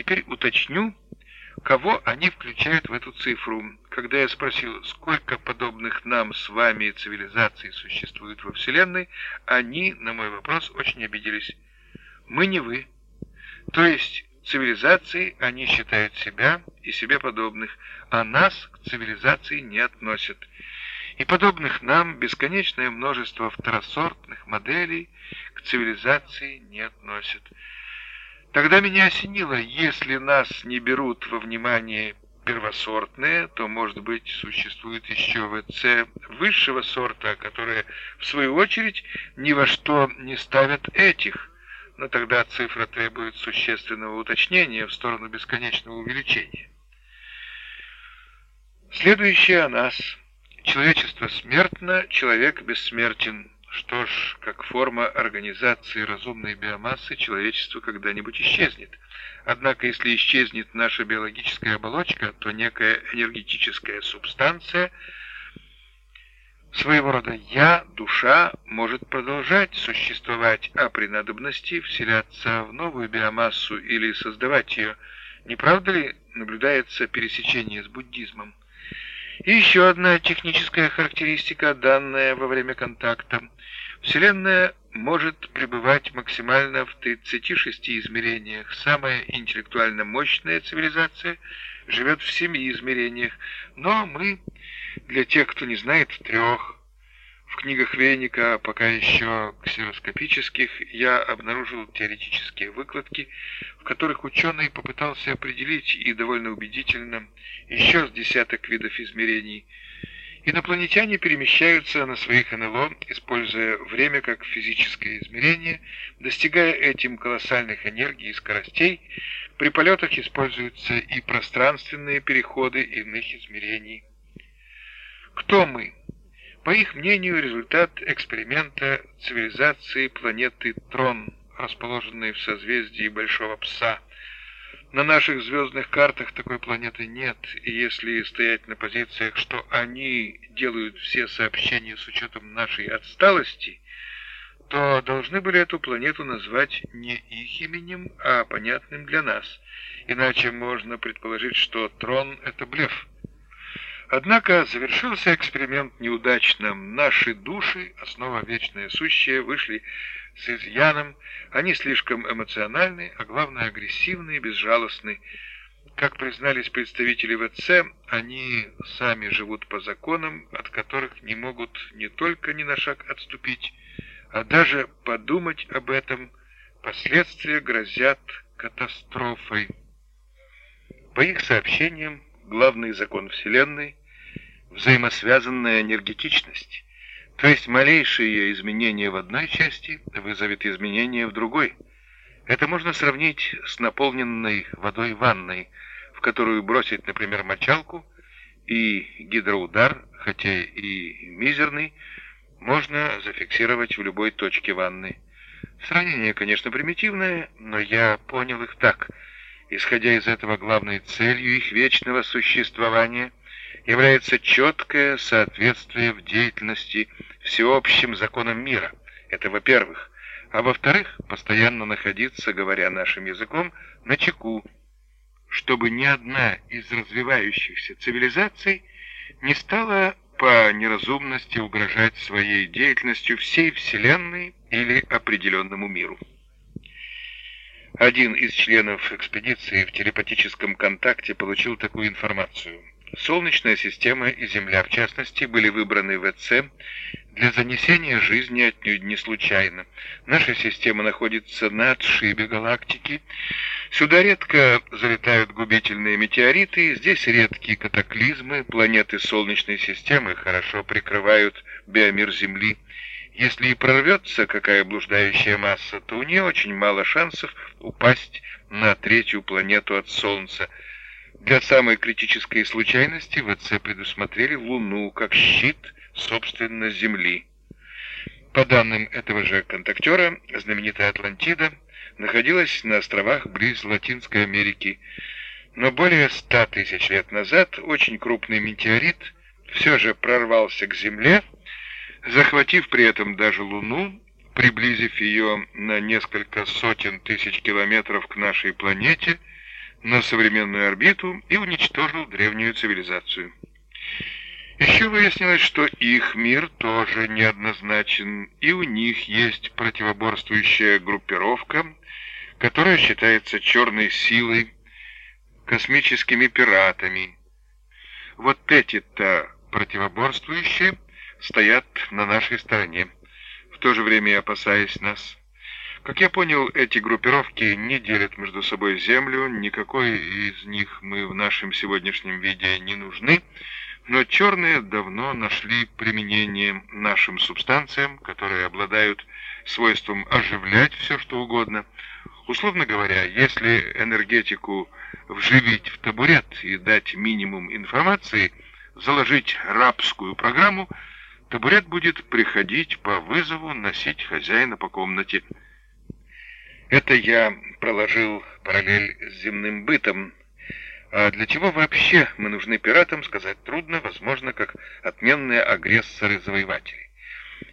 Теперь уточню, кого они включают в эту цифру. Когда я спросил, сколько подобных нам с вами цивилизаций существует во Вселенной, они на мой вопрос очень обиделись. Мы не вы. То есть цивилизацией они считают себя и себе подобных, а нас к цивилизации не относят. И подобных нам бесконечное множество второсортных моделей к цивилизации не относят. Тогда меня осенило, если нас не берут во внимание первосортные, то, может быть, существует еще ВЦ высшего сорта, которые, в свою очередь, ни во что не ставят этих. Но тогда цифра требует существенного уточнения в сторону бесконечного увеличения. Следующее о нас. Человечество смертно, человек бессмертен. Что ж, как форма организации разумной биомассы, человечество когда-нибудь исчезнет. Однако, если исчезнет наша биологическая оболочка, то некая энергетическая субстанция, своего рода «я», душа, может продолжать существовать, а при надобности вселяться в новую биомассу или создавать ее. Не правда ли наблюдается пересечение с буддизмом? И еще одна техническая характеристика, данная во время контакта. Вселенная может пребывать максимально в 36 измерениях. Самая интеллектуально мощная цивилизация живет в семи измерениях, но мы, для тех, кто не знает, в трех. В книгах Вейника, пока еще ксероскопических, я обнаружил теоретические выкладки, в которых ученый попытался определить и довольно убедительно еще с десяток видов измерений. Инопланетяне перемещаются на своих НЛО, используя время как физическое измерение, достигая этим колоссальных энергий и скоростей. При полетах используются и пространственные переходы иных измерений. Кто мы? По их мнению, результат эксперимента цивилизации планеты Трон, расположенной в созвездии Большого Пса. На наших звездных картах такой планеты нет, и если стоять на позициях, что они делают все сообщения с учетом нашей отсталости, то должны были эту планету назвать не их именем, а понятным для нас. Иначе можно предположить, что Трон — это блеф. Однако завершился эксперимент неудачно. Наши души, основа вечное сущее, вышли с изъяном. Они слишком эмоциональны, а главное агрессивны и безжалостны. Как признались представители ВЦ, они сами живут по законам, от которых не могут не только ни на шаг отступить, а даже подумать об этом. Последствия грозят катастрофой. По их сообщениям, главный закон Вселенной взаимосвязанная энергетичность, то есть малейшее изменение в одной части вызовет изменение в другой. Это можно сравнить с наполненной водой ванной, в которую бросить, например, мочалку, и гидроудар, хотя и мизерный, можно зафиксировать в любой точке ванны. Сравнение, конечно, примитивное, но я понял их так. Исходя из этого, главной целью их вечного существования – является четкое соответствие в деятельности всеобщим законам мира. Это во-первых. А во-вторых, постоянно находиться, говоря нашим языком, на чеку, чтобы ни одна из развивающихся цивилизаций не стала по неразумности угрожать своей деятельностью всей Вселенной или определенному миру. Один из членов экспедиции в телепатическом контакте получил такую информацию. Солнечная система и Земля, в частности, были выбраны ВЦ для занесения жизни отнюдь не случайно. Наша система находится на отшибе галактики. Сюда редко залетают губительные метеориты, здесь редкие катаклизмы, планеты Солнечной системы хорошо прикрывают биомир Земли. Если и прорвется какая блуждающая масса, то у нее очень мало шансов упасть на третью планету от Солнца – для самой критической случайности ВЦ предусмотрели Луну как щит, собственно, Земли. По данным этого же контактера, знаменитая Атлантида находилась на островах близ Латинской Америки, но более ста тысяч лет назад очень крупный метеорит все же прорвался к Земле, захватив при этом даже Луну, приблизив ее на несколько сотен тысяч километров к нашей планете – на современную орбиту и уничтожил древнюю цивилизацию. Еще выяснилось, что их мир тоже неоднозначен, и у них есть противоборствующая группировка, которая считается черной силой, космическими пиратами. Вот эти-то противоборствующие стоят на нашей стороне, в то же время опасаясь нас. Как я понял, эти группировки не делят между собой землю, никакой из них мы в нашем сегодняшнем виде не нужны, но черные давно нашли применение нашим субстанциям, которые обладают свойством оживлять все, что угодно. Условно говоря, если энергетику вживить в табурет и дать минимум информации, заложить рабскую программу, табурет будет приходить по вызову носить хозяина по комнате. Это я проложил параллель с земным бытом. А для чего вообще мы нужны пиратам, сказать трудно, возможно, как отменные агрессоры-завоеватели.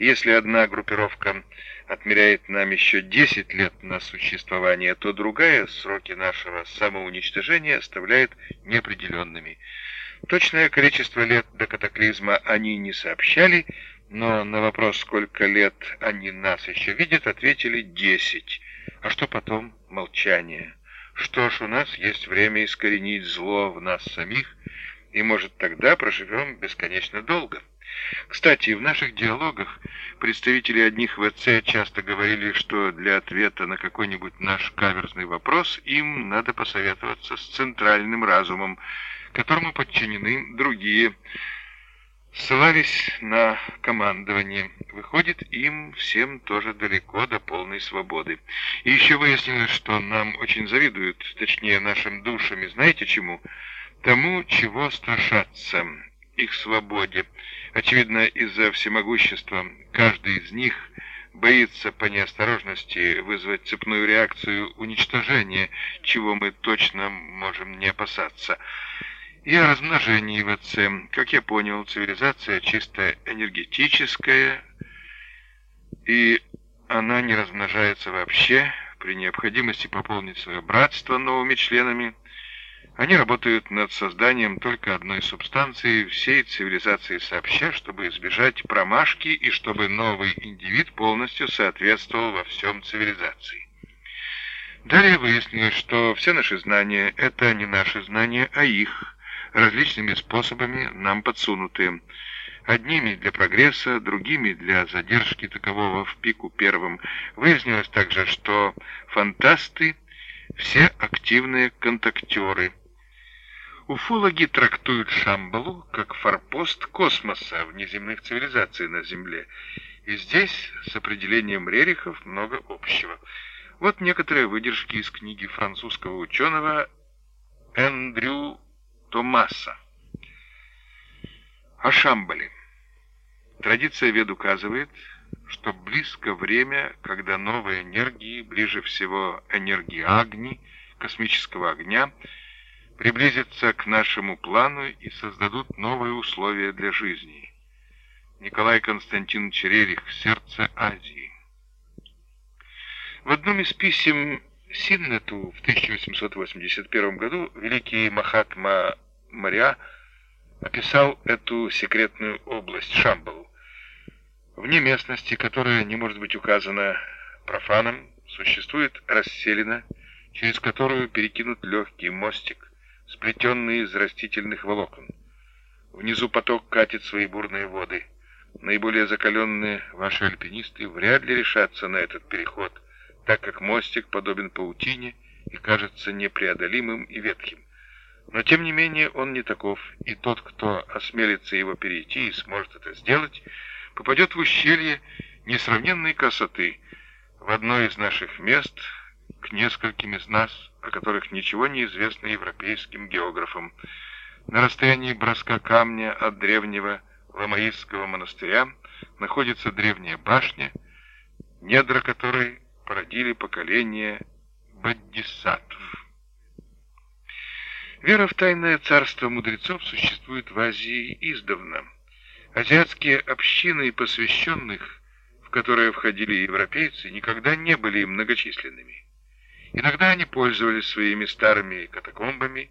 Если одна группировка отмеряет нам еще 10 лет на существование, то другая сроки нашего самоуничтожения оставляет неопределенными. Точное количество лет до катаклизма они не сообщали, но на вопрос, сколько лет они нас еще видят, ответили 10. А что потом? Молчание. Что ж, у нас есть время искоренить зло в нас самих, и, может, тогда проживем бесконечно долго. Кстати, в наших диалогах представители одних ВЦ часто говорили, что для ответа на какой-нибудь наш каверзный вопрос им надо посоветоваться с центральным разумом, которому подчинены другие ссылались на командование. Выходит, им всем тоже далеко до полной свободы. И еще выяснилось, что нам очень завидуют, точнее, нашим душам, и знаете чему? Тому, чего страшаться, их свободе. Очевидно, из-за всемогущества каждый из них боится по неосторожности вызвать цепную реакцию уничтожения, чего мы точно можем не опасаться и о размножении в отце. Как я понял, цивилизация чисто энергетическая, и она не размножается вообще. При необходимости пополнить свое братство новыми членами, они работают над созданием только одной субстанции всей цивилизации сообща, чтобы избежать промашки и чтобы новый индивид полностью соответствовал во всем цивилизации. Далее выяснилось, что все наши знания – это не наши знания, а их – различными способами нам подсунутые. Одними для прогресса, другими для задержки такового в пику первым. Выяснилось также, что фантасты – все активные контактеры. Уфологи трактуют Шамбалу как форпост космоса внеземных цивилизаций на Земле. И здесь с определением Рерихов много общего. Вот некоторые выдержки из книги французского ученого Эндрю Томаса. О Шамбале. Традиция вед указывает, что близко время, когда новые энергии, ближе всего энергии Агни, космического огня, приблизятся к нашему плану и создадут новые условия для жизни. Николай Константинович Рерих «Сердце Азии». В одном из писем Синнету в 1881 году великий Махатма Мария описал эту секретную область Шамбалу. Вне местности, которая не может быть указана профаном, существует расселена, через которую перекинут легкий мостик, сплетенный из растительных волокон. Внизу поток катит свои бурные воды. Наиболее закаленные ваши альпинисты вряд ли решатся на этот переход, так как мостик подобен паутине и кажется непреодолимым и ветхим. Но тем не менее он не таков, и тот, кто осмелится его перейти и сможет это сделать, попадет в ущелье несравненной красоты, в одно из наших мест, к нескольким из нас, о которых ничего не известно европейским географам. На расстоянии броска камня от древнего Ламаистского монастыря находится древняя башня, недра которой породили поколение боддисаттв. Вера в тайное царство мудрецов существует в Азии издавна. Азиатские общины посвященных, в которые входили европейцы, никогда не были многочисленными. Иногда они пользовались своими старыми катакомбами,